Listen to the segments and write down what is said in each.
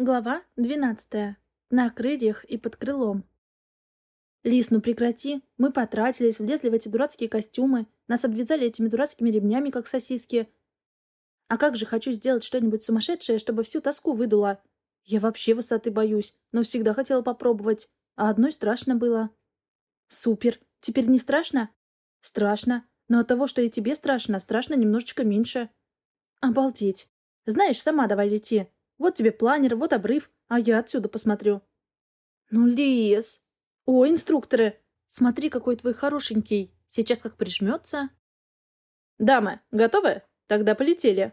Глава 12. На крыльях и под крылом. «Лис, ну прекрати. Мы потратились, влезли в эти дурацкие костюмы, нас обвязали этими дурацкими ремнями, как сосиски. А как же хочу сделать что-нибудь сумасшедшее, чтобы всю тоску выдуло? Я вообще высоты боюсь, но всегда хотела попробовать, а одной страшно было». «Супер! Теперь не страшно?» «Страшно. Но от того, что и тебе страшно, страшно немножечко меньше». «Обалдеть! Знаешь, сама давай лети. Вот тебе планер, вот обрыв, а я отсюда посмотрю. Ну, лес. О, инструкторы. Смотри, какой твой хорошенький. Сейчас как прижмется. Дамы, готовы? Тогда полетели.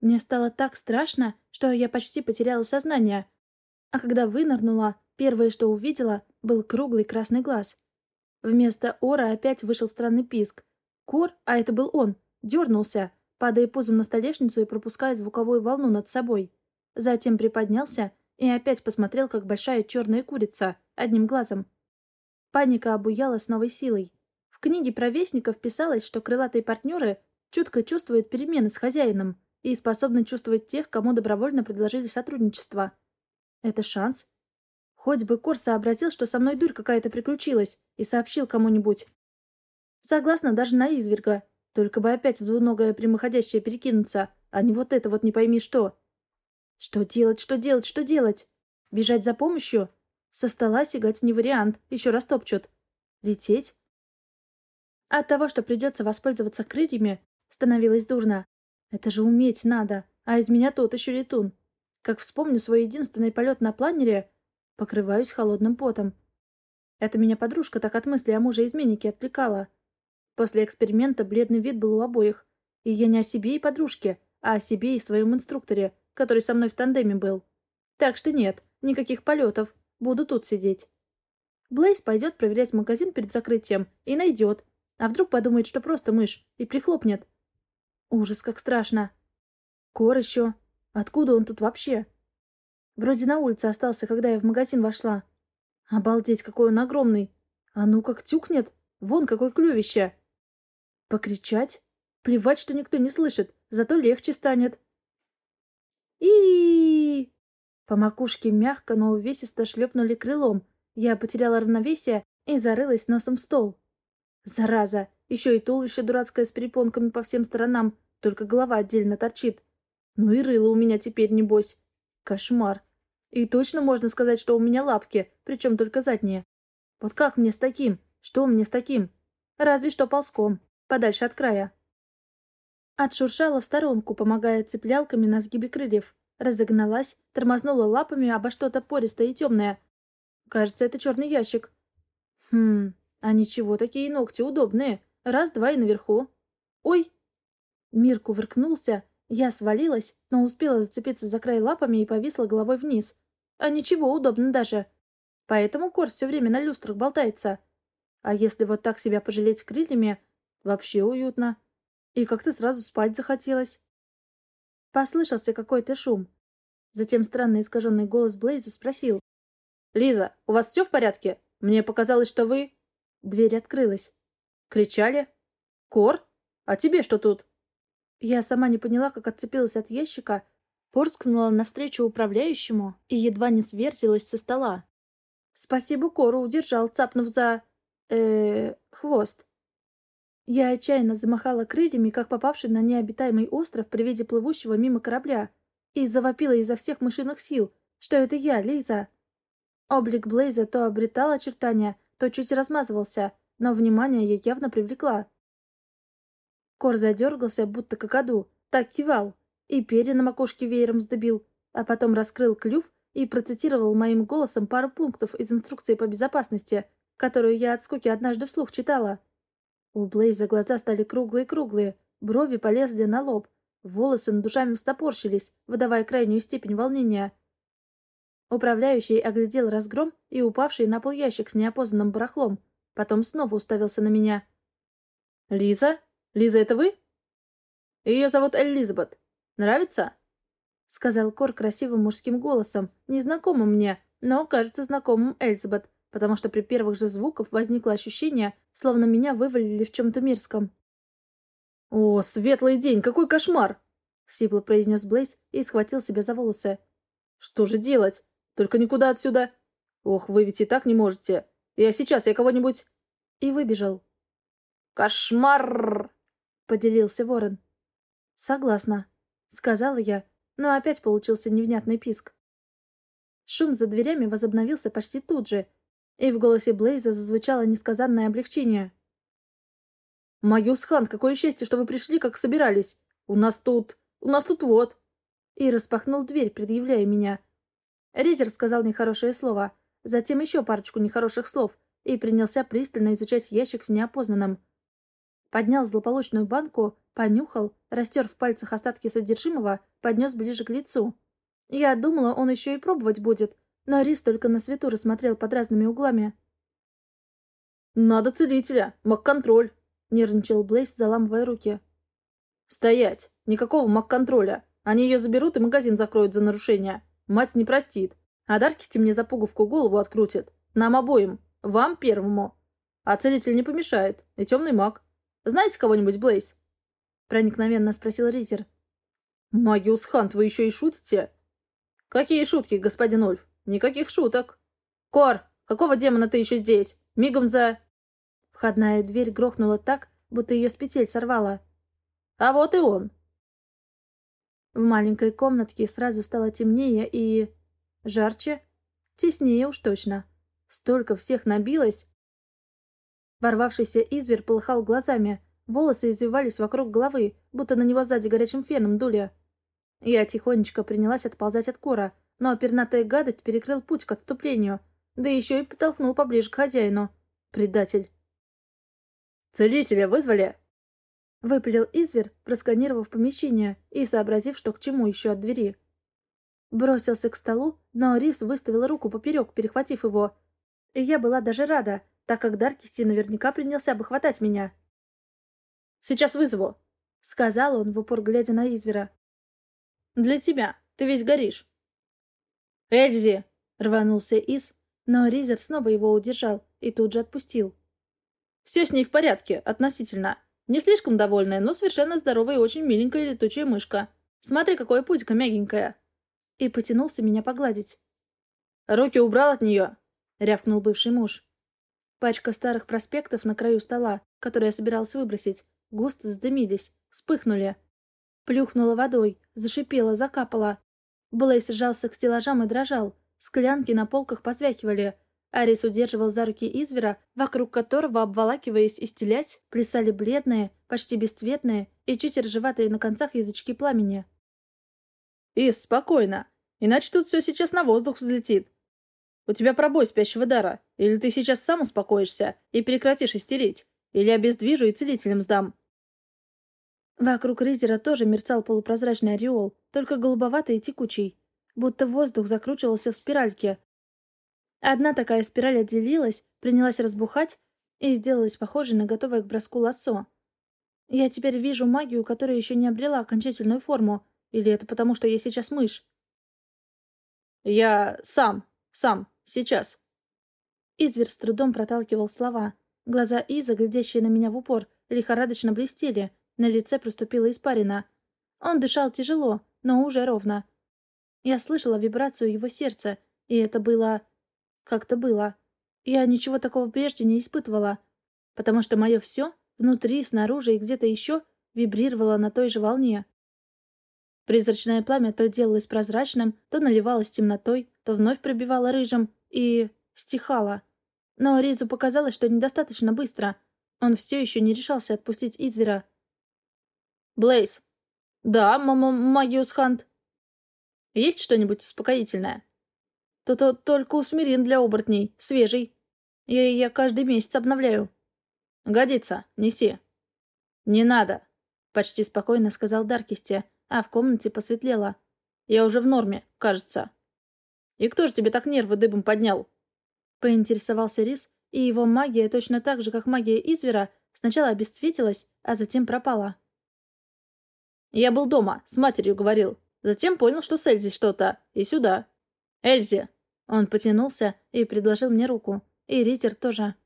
Мне стало так страшно, что я почти потеряла сознание. А когда вынырнула, первое, что увидела, был круглый красный глаз. Вместо ора опять вышел странный писк. Кор, а это был он, дернулся, падая пузом на столешницу и пропуская звуковую волну над собой. Затем приподнялся и опять посмотрел, как большая черная курица, одним глазом. Паника обуяла с новой силой. В книге про вестников писалось, что крылатые партнеры чутко чувствуют перемены с хозяином и способны чувствовать тех, кому добровольно предложили сотрудничество. Это шанс. Хоть бы Кор сообразил, что со мной дурь какая-то приключилась, и сообщил кому-нибудь. Согласна даже на изверга, только бы опять в двуногое прямоходящее перекинуться, а не вот это вот не пойми что. Что делать, что делать, что делать? Бежать за помощью? Со стола сигать не вариант, еще раз топчут. Лететь? От того, что придется воспользоваться крыльями, становилось дурно. Это же уметь надо, а из меня тот еще летун. Как вспомню свой единственный полет на планере, покрываюсь холодным потом. Это меня подружка так от мысли о муже-изменнике отвлекала. После эксперимента бледный вид был у обоих. И я не о себе и подружке, а о себе и своем инструкторе, который со мной в тандеме был. Так что нет, никаких полетов. Буду тут сидеть. Блейз пойдет проверять магазин перед закрытием и найдет. А вдруг подумает, что просто мышь, и прихлопнет. Ужас, как страшно. Кор еще. Откуда он тут вообще? Вроде на улице остался, когда я в магазин вошла. Обалдеть, какой он огромный. А ну как тюкнет. Вон какое клювище. Покричать? Плевать, что никто не слышит, зато легче станет. и По макушке мягко, но увесисто шлепнули крылом. Я потеряла равновесие и зарылась носом в стол. Зараза! Еще и туловище дурацкое с перепонками по всем сторонам, только голова отдельно торчит. Ну и рыло у меня теперь, небось. Кошмар. И точно можно сказать, что у меня лапки, причем только задние. Вот как мне с таким? Что мне с таким? Разве что ползком подальше от края. Отшуршала в сторонку, помогая цеплялками на сгибе крыльев. Разогналась, тормознула лапами обо что-то пористое и темное. Кажется, это черный ящик. Хм, а ничего, такие ногти удобные. Раз-два и наверху. Ой! Мир кувыркнулся, я свалилась, но успела зацепиться за край лапами и повисла головой вниз. А ничего, удобно даже. Поэтому Кор все время на люстрах болтается. А если вот так себя пожалеть крыльями, Вообще уютно. И как-то сразу спать захотелось. Послышался какой-то шум. Затем странный искаженный голос Блейза спросил. «Лиза, у вас все в порядке? Мне показалось, что вы...» Дверь открылась. «Кричали? Кор? А тебе что тут?» Я сама не поняла, как отцепилась от ящика, порскнула навстречу управляющему и едва не сверзилась со стола. Спасибо Кору удержал, цапнув за... э хвост. Я отчаянно замахала крыльями, как попавший на необитаемый остров при виде плывущего мимо корабля, и завопила изо всех мышиных сил, что это я, Лиза. Облик Блейза то обретал очертания, то чуть размазывался, но внимание я явно привлекла. Кор задергался, будто какаду, так кивал, и перья на макушке веером вздобил, а потом раскрыл клюв и процитировал моим голосом пару пунктов из инструкции по безопасности, которую я от скуки однажды вслух читала. У Блейза глаза стали круглые-круглые, брови полезли на лоб, волосы над душами встопорщились, выдавая крайнюю степень волнения. Управляющий оглядел разгром и упавший на пол ящик с неопознанным барахлом, потом снова уставился на меня. «Лиза? Лиза, это вы?» «Ее зовут Элизабет. Нравится?» — сказал Кор красивым мужским голосом, незнакомым мне, но, кажется, знакомым Эльзабет, потому что при первых же звуках возникло ощущение, словно меня вывалили в чем-то мирском. «О, светлый день, какой кошмар!» — сипло произнес Блейз и схватил себя за волосы. Что же делать? Только никуда отсюда. Ох, вы ведь и так не можете. Я сейчас, я кого-нибудь...» И выбежал. «Кошмар!» — поделился ворон. «Согласна», — сказала я, но опять получился невнятный писк. Шум за дверями возобновился почти тут же, и в голосе Блейза зазвучало несказанное облегчение. «Магиус Хан, какое счастье, что вы пришли, как собирались! У нас тут... у нас тут вот!» И распахнул дверь, предъявляя меня. Ризер сказал нехорошее слово, затем еще парочку нехороших слов, и принялся пристально изучать ящик с неопознанным. Поднял злополучную банку, понюхал, растер в пальцах остатки содержимого, поднес ближе к лицу. Я думала, он еще и пробовать будет, но Рис только на свету рассмотрел под разными углами. «Надо целителя! Маг-контроль!» — нервничал Блейс, заламывая руки. «Стоять! Никакого маг-контроля! Они ее заберут и магазин закроют за нарушение. Мать не простит. А Даркисти мне за пуговку голову открутит. Нам обоим. Вам первому. А целитель не помешает. И темный маг. Знаете кого-нибудь, Блейс?» Проникновенно спросил Ризер. «Магиус Хант, вы еще и шутите?» «Какие шутки, господин Ольф? Никаких шуток!» «Кор, какого демона ты еще здесь? Мигом за...» Входная дверь грохнула так, будто ее с петель сорвала. «А вот и он!» В маленькой комнатке сразу стало темнее и... жарче. Теснее уж точно. Столько всех набилось. Ворвавшийся изверь полыхал глазами. Волосы извивались вокруг головы, будто на него сзади горячим феном дули. Я тихонечко принялась отползать от кора, но пернатая гадость перекрыл путь к отступлению, да еще и подтолкнул поближе к хозяину. Предатель. «Целителя вызвали?» Выпалил изверь, просканировав помещение и сообразив, что к чему еще от двери. Бросился к столу, но Рис выставил руку поперек, перехватив его. И я была даже рада, так как Даркисти наверняка принялся бы хватать меня. «Сейчас вызову», — сказал он, в упор глядя на извера. Для тебя. Ты весь горишь. Эльзи! Рванулся Ис, но Ризер снова его удержал и тут же отпустил. Все с ней в порядке, относительно. Не слишком довольная, но совершенно здоровая и очень миленькая летучая мышка. Смотри, какое пузико мягенькое. И потянулся меня погладить. Руки убрал от нее, рявкнул бывший муж. Пачка старых проспектов на краю стола, которые я собиралась выбросить, густо задымились, вспыхнули. Плюхнула водой, зашипела, закапала. Блейс сжался к стеллажам и дрожал. Склянки на полках позвякивали. Арис удерживал за руки извера, вокруг которого, обволакиваясь и стелясь, плясали бледные, почти бесцветные и чуть ржеватые на концах язычки пламени. «Ис, спокойно, иначе тут все сейчас на воздух взлетит. У тебя пробой спящего дара, или ты сейчас сам успокоишься и прекратишь истерить, или обездвижу и целителем сдам. Вокруг Ризера тоже мерцал полупрозрачный ореол, только голубоватый и текучий, будто воздух закручивался в спиральке. Одна такая спираль отделилась, принялась разбухать и сделалась похожей на готовое к броску лассо. Я теперь вижу магию, которая еще не обрела окончательную форму, или это потому, что я сейчас мышь? «Я сам, сам, сейчас». Изверь с трудом проталкивал слова. Глаза Иза, глядящие на меня в упор, лихорадочно блестели — на лице проступила испарина. Он дышал тяжело, но уже ровно. Я слышала вибрацию его сердца, и это было... Как-то было. Я ничего такого прежде не испытывала, потому что мое все, внутри, снаружи и где-то еще, вибрировало на той же волне. Призрачное пламя то делалось прозрачным, то наливалось темнотой, то вновь пробивало рыжим и... стихало. Но Ризу показалось, что недостаточно быстро. Он все еще не решался отпустить извера. Блейз. Да, мама Магиус Хант. Есть что-нибудь успокоительное? То-то только усмирин для оборотней, свежий. Я ее каждый месяц обновляю. Годится, неси. Не надо, почти спокойно сказал Даркисти, а в комнате посветлело. Я уже в норме, кажется. И кто же тебе так нервы дыбом поднял? Поинтересовался Рис, и его магия, точно так же, как магия Извера, сначала обесцветилась, а затем пропала. Я был дома, с матерью говорил. Затем понял, что с Эльзи что-то. И сюда. Эльзи!» Он потянулся и предложил мне руку. И Ритер тоже.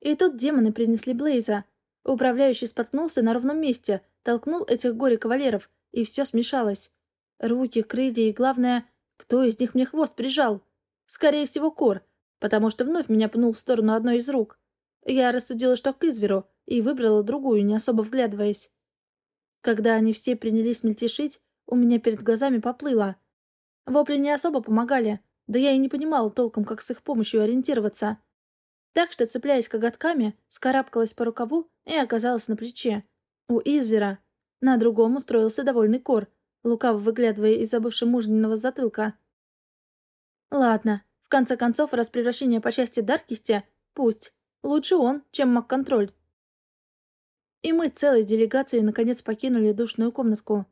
И тут демоны принесли Блейза. Управляющий споткнулся на ровном месте, толкнул этих горе-кавалеров, и все смешалось. Руки, крылья и, главное, Кто из них мне хвост прижал? Скорее всего, Кор, потому что вновь меня пнул в сторону одной из рук. Я рассудила, что к изверу, и выбрала другую, не особо вглядываясь. Когда они все принялись мельтешить, у меня перед глазами поплыло. Вопли не особо помогали, да я и не понимала толком, как с их помощью ориентироваться. Так что, цепляясь коготками, скарабкалась по рукаву и оказалась на плече. У извера. На другом устроился довольный кор, лукаво выглядывая из забывшего мужниного затылка. Ладно, в конце концов, раз превращение по части Даркисти, пусть. Лучше он, чем Мак-контроль. И мы целой делегацией наконец покинули душную комнатку.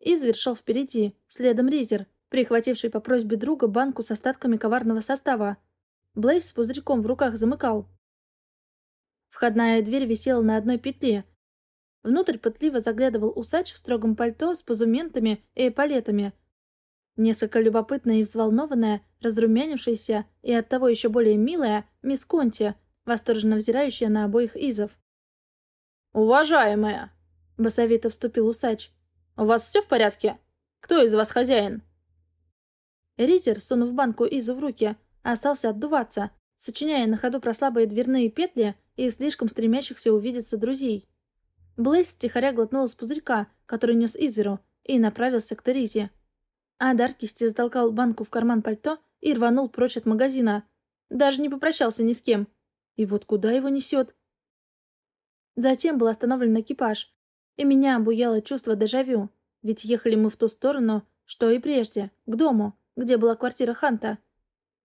Извер шел впереди, следом Ризер, прихвативший по просьбе друга банку с остатками коварного состава. Блейз с пузырьком в руках замыкал. Входная дверь висела на одной петле. Внутрь пытливо заглядывал усач в строгом пальто с позументами и эполетами. Несколько любопытная и взволнованная, разрумянившаяся и оттого еще более милая, мисс Конти, восторженно взирающая на обоих изов. «Уважаемая!» — басовито вступил усач. «У вас все в порядке? Кто из вас хозяин?» Ризер, сунув банку Изу в руки, остался отдуваться, сочиняя на ходу про слабые дверные петли и слишком стремящихся увидеться друзей. Блейс тихоря глотнул из пузырька, который нес Изверу, и направился к Терезе. А Даркисти затолкал банку в карман пальто и рванул прочь от магазина. Даже не попрощался ни с кем. И вот куда его несет? Затем был остановлен экипаж, и меня обуяло чувство дежавю, ведь ехали мы в ту сторону, что и прежде, к дому, где была квартира Ханта.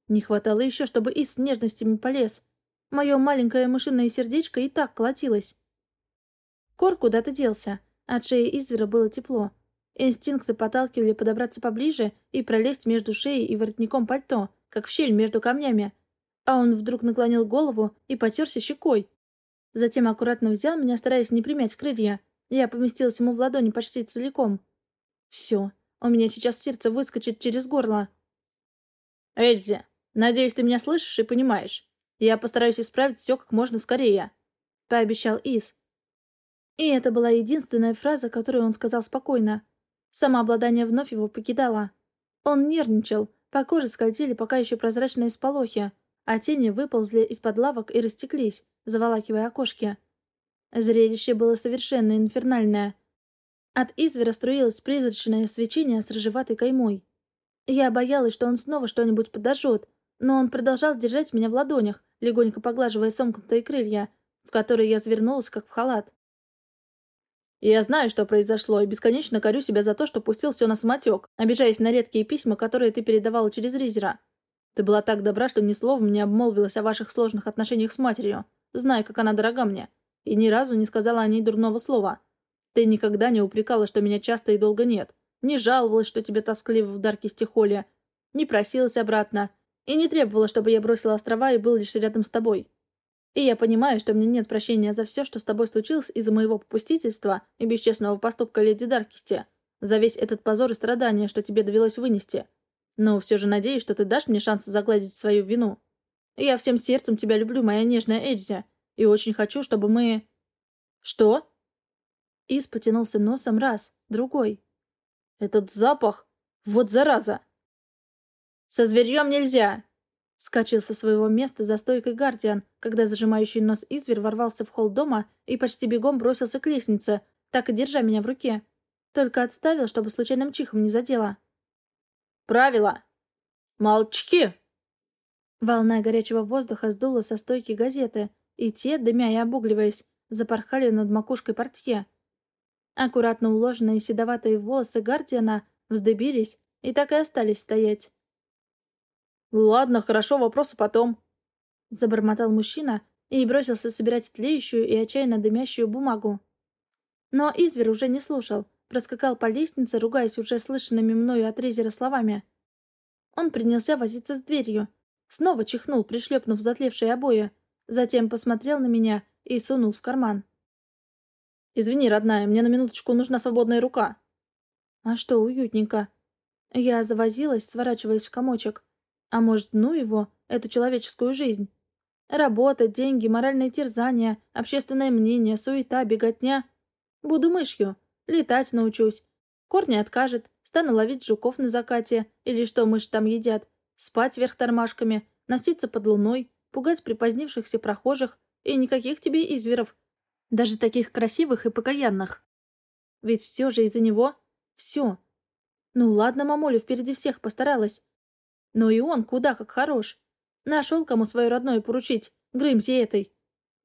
Не хватало еще, чтобы и с нежностями полез. Мое маленькое мышиное сердечко и так колотилось. Кор куда-то делся, от шеи извера было тепло. Инстинкты подталкивали подобраться поближе и пролезть между шеей и воротником пальто, как в щель между камнями. А он вдруг наклонил голову и потерся щекой, Затем аккуратно взял меня, стараясь не примять крылья. Я поместилась ему в ладони почти целиком. Все, у меня сейчас сердце выскочит через горло. «Эльзи, надеюсь, ты меня слышишь и понимаешь. Я постараюсь исправить все как можно скорее», — пообещал Ис. И это была единственная фраза, которую он сказал спокойно. Самообладание вновь его покидало. Он нервничал, по коже скользили пока еще прозрачные сполохи, а тени выползли из-под лавок и растеклись, заволакивая окошки. Зрелище было совершенно инфернальное. От извера струилось призрачное свечение с рыжеватой каймой. Я боялась, что он снова что-нибудь подожжет, но он продолжал держать меня в ладонях, легонько поглаживая сомкнутые крылья, в которые я свернулась, как в халат. Я знаю, что произошло, и бесконечно корю себя за то, что пустил все на самотек, обижаясь на редкие письма, которые ты передавала через Ризера. Ты была так добра, что ни словом не обмолвилась о ваших сложных отношениях с матерью, зная, как она дорога мне, и ни разу не сказала о ней дурного слова. Ты никогда не упрекала, что меня часто и долго нет, не жаловалась, что тебе тоскливо в дарке стихоле, не просилась обратно и не требовала, чтобы я бросила острова и был лишь рядом с тобой. И я понимаю, что мне нет прощения за все, что с тобой случилось из-за моего попустительства и бесчестного поступка леди Даркисти, за весь этот позор и страдания, что тебе довелось вынести. Но все же надеюсь, что ты дашь мне шанс загладить свою вину. Я всем сердцем тебя люблю, моя нежная Эльзя, и очень хочу, чтобы мы...» «Что?» Ис потянулся носом раз, другой. «Этот запах! Вот зараза!» «Со зверьем нельзя!» Вскочил со своего места за стойкой Гардиан, когда зажимающий нос извер ворвался в холл дома и почти бегом бросился к лестнице, так и держа меня в руке. Только отставил, чтобы случайным чихом не задело. Правила. Молчки!» Волна горячего воздуха сдула со стойки газеты, и те, дымя и обугливаясь, запорхали над макушкой портье. Аккуратно уложенные седоватые волосы Гардиана вздыбились и так и остались стоять. «Ладно, хорошо, вопросы потом», — забормотал мужчина и бросился собирать тлеющую и отчаянно дымящую бумагу. Но Извер уже не слушал, проскакал по лестнице, ругаясь уже слышанными мною от Резера словами. Он принялся возиться с дверью. Снова чихнул, пришлепнув затлевшие обои. Затем посмотрел на меня и сунул в карман. «Извини, родная, мне на минуточку нужна свободная рука». «А что, уютненько?» Я завозилась, сворачиваясь в комочек. А может, ну его, эту человеческую жизнь? Работа, деньги, моральные терзания, общественное мнение, суета, беготня. Буду мышью. Летать научусь. Корни откажет, стану ловить жуков на закате, или что мыши там едят, спать вверх тормашками, носиться под луной, пугать припозднившихся прохожих, и никаких тебе изверов, даже таких красивых и покаянных. Ведь все же из-за него все. Ну ладно, мамуля впереди всех постаралась. Но и он куда как хорош. Нашел, кому свое родное поручить, Грымзе этой.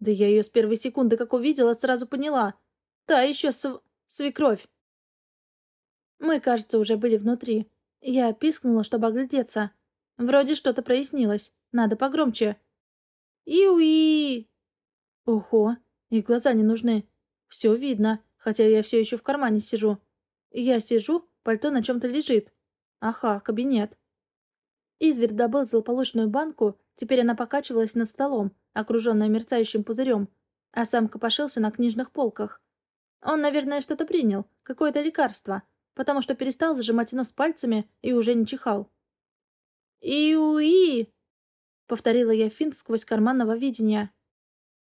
Да я ее с первой секунды, как увидела, сразу поняла. Та еще св... свекровь. Мы, кажется, уже были внутри. Я пискнула, чтобы оглядеться. Вроде что-то прояснилось. Надо погромче. Иуи! Ого, и глаза не нужны. Все видно, хотя я все еще в кармане сижу. Я сижу, пальто на чем-то лежит. Ага, кабинет. Изверт добыл злополучную банку, теперь она покачивалась над столом, окруженная мерцающим пузырем, а сам копошился на книжных полках. Он, наверное, что-то принял, какое-то лекарство, потому что перестал зажимать нос пальцами и уже не чихал. «Иуи!» — повторила я финт сквозь карманного видения.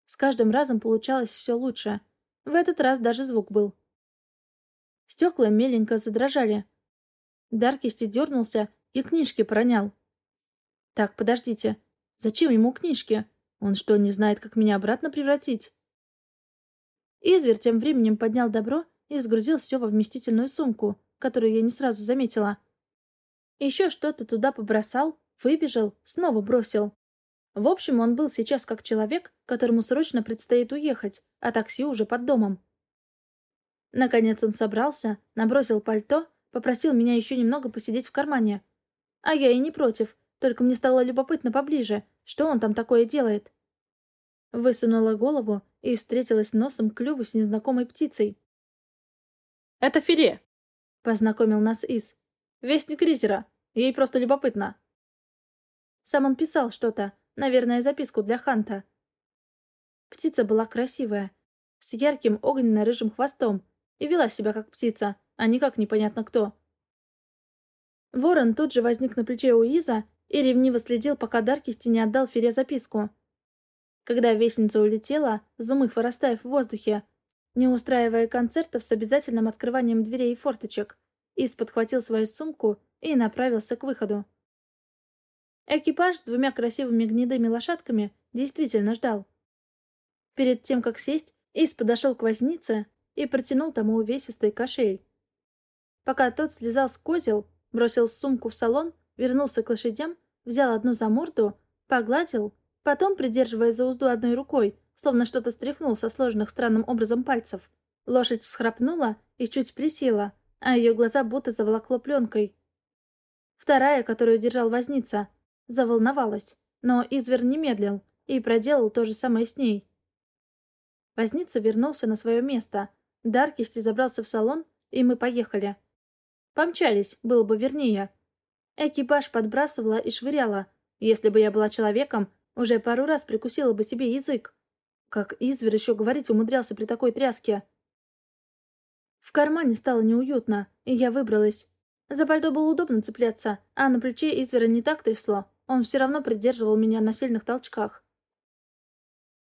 С каждым разом получалось все лучше. В этот раз даже звук был. Стекла меленько задрожали. Даркисти дернулся и книжки пронял. Так, подождите. Зачем ему книжки? Он что, не знает, как меня обратно превратить? Изверь тем временем поднял добро и сгрузил все во вместительную сумку, которую я не сразу заметила. Еще что-то туда побросал, выбежал, снова бросил. В общем, он был сейчас как человек, которому срочно предстоит уехать, а такси уже под домом. Наконец он собрался, набросил пальто, попросил меня еще немного посидеть в кармане. А я и не против, только мне стало любопытно поближе, что он там такое делает. Высунула голову и встретилась носом клюву с незнакомой птицей. «Это Фире», — познакомил нас Из. «Вестник Ризера. Ей просто любопытно». Сам он писал что-то, Наверное, записку для Ханта. Птица была красивая, с ярким огненно-рыжим хвостом, и вела себя как птица, а не как непонятно кто. Ворон тут же возник на плече у Иза и ревниво следил, пока Даркисти не отдал Фере записку. Когда вестница улетела, зумых вырастая в воздухе, не устраивая концертов с обязательным открыванием дверей и форточек, Из подхватил свою сумку и направился к выходу. Экипаж с двумя красивыми гнедыми лошадками действительно ждал. Перед тем, как сесть, Ис подошел к вознице и протянул тому увесистый кошель. Пока тот слезал с козел, бросил сумку в салон, вернулся к лошадям, взял одну за морду, погладил, потом, придерживая за узду одной рукой, словно что-то стряхнул со сложенных странным образом пальцев. Лошадь всхрапнула и чуть присела, а ее глаза будто заволокло пленкой. Вторая, которую держал возница, Заволновалась, но Извер не медлил и проделал то же самое с ней. Возница вернулся на свое место. Даркисти забрался в салон, и мы поехали. Помчались, было бы вернее. Экипаж подбрасывала и швыряла. Если бы я была человеком, уже пару раз прикусила бы себе язык. Как Извер еще говорить умудрялся при такой тряске. В кармане стало неуютно, и я выбралась. За пальто было удобно цепляться, а на плече Извера не так трясло. Он все равно придерживал меня на сильных толчках.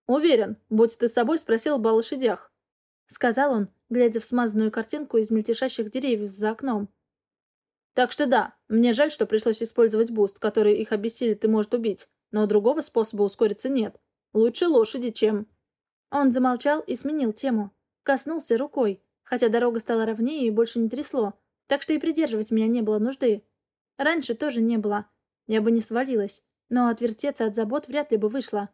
«Уверен, будь ты собой, спросил бы о лошадях», — сказал он, глядя в смазанную картинку из мельтешащих деревьев за окном. «Так что да, мне жаль, что пришлось использовать буст, который их обессилит и может убить, но другого способа ускориться нет. Лучше лошади, чем...» Он замолчал и сменил тему. Коснулся рукой, хотя дорога стала ровнее и больше не трясло, так что и придерживать меня не было нужды. Раньше тоже не было, я бы не свалилась, но отвертеться от забот вряд ли бы вышло.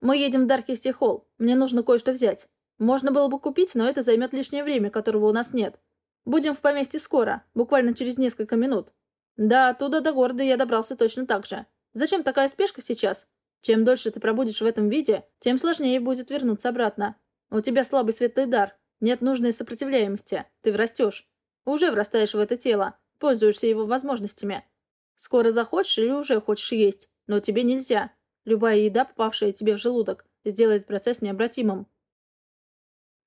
«Мы едем в Даркисти Холл. Мне нужно кое-что взять. Можно было бы купить, но это займет лишнее время, которого у нас нет. Будем в поместье скоро, буквально через несколько минут. Да, оттуда до города я добрался точно так же. Зачем такая спешка сейчас? Чем дольше ты пробудешь в этом виде, тем сложнее будет вернуться обратно. У тебя слабый светлый дар, нет нужной сопротивляемости, ты врастешь. Уже врастаешь в это тело, пользуешься его возможностями. Скоро захочешь или уже хочешь есть, но тебе нельзя. Любая еда, попавшая тебе в желудок, сделает процесс необратимым.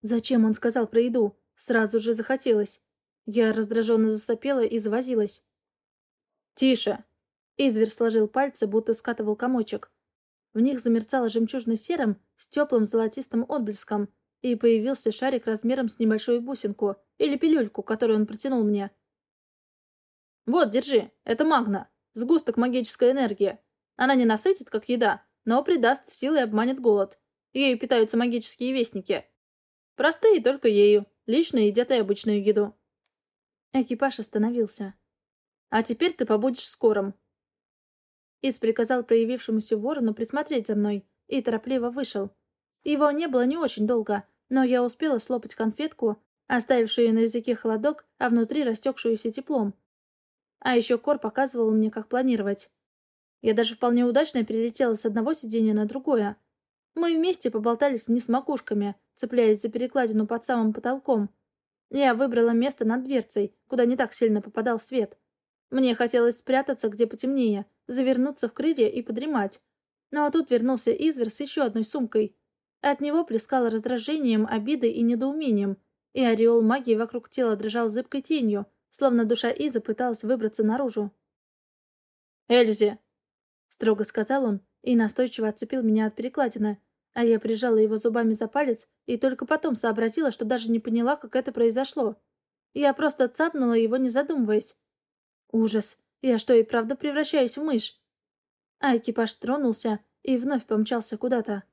Зачем он сказал про еду? Сразу же захотелось. Я раздраженно засопела и завозилась. «Тише!» Изверь сложил пальцы, будто скатывал комочек. В них замерцало жемчужно-серым с теплым золотистым отблеском, и появился шарик размером с небольшую бусинку, или пилюльку, которую он протянул мне. «Вот, держи, это магна, сгусток магической энергии. Она не насытит, как еда, но придаст силы и обманет голод. Ею питаются магические вестники. Простые только ею, лично едят и обычную еду». Экипаж остановился. «А теперь ты побудешь скором». Ис приказал проявившемуся ворону присмотреть за мной и торопливо вышел. Его не было не очень долго, но я успела слопать конфетку, оставившую на языке холодок, а внутри растекшуюся теплом. А еще Кор показывал мне, как планировать. Я даже вполне удачно перелетела с одного сиденья на другое. Мы вместе поболтались вниз макушками, цепляясь за перекладину под самым потолком. Я выбрала место над дверцей, куда не так сильно попадал свет. Мне хотелось спрятаться где потемнее, завернуться в крылья и подремать. Но тут вернулся Извер с еще одной сумкой. От него плескало раздражением, обидой и недоумением, и ореол магии вокруг тела дрожал зыбкой тенью, словно душа Изы пыталась выбраться наружу. «Эльзи!» — строго сказал он и настойчиво отцепил меня от перекладины, а я прижала его зубами за палец и только потом сообразила, что даже не поняла, как это произошло. Я просто цапнула его, не задумываясь. Ужас! Я что, и правда превращаюсь в мышь? А экипаж тронулся и вновь помчался куда-то.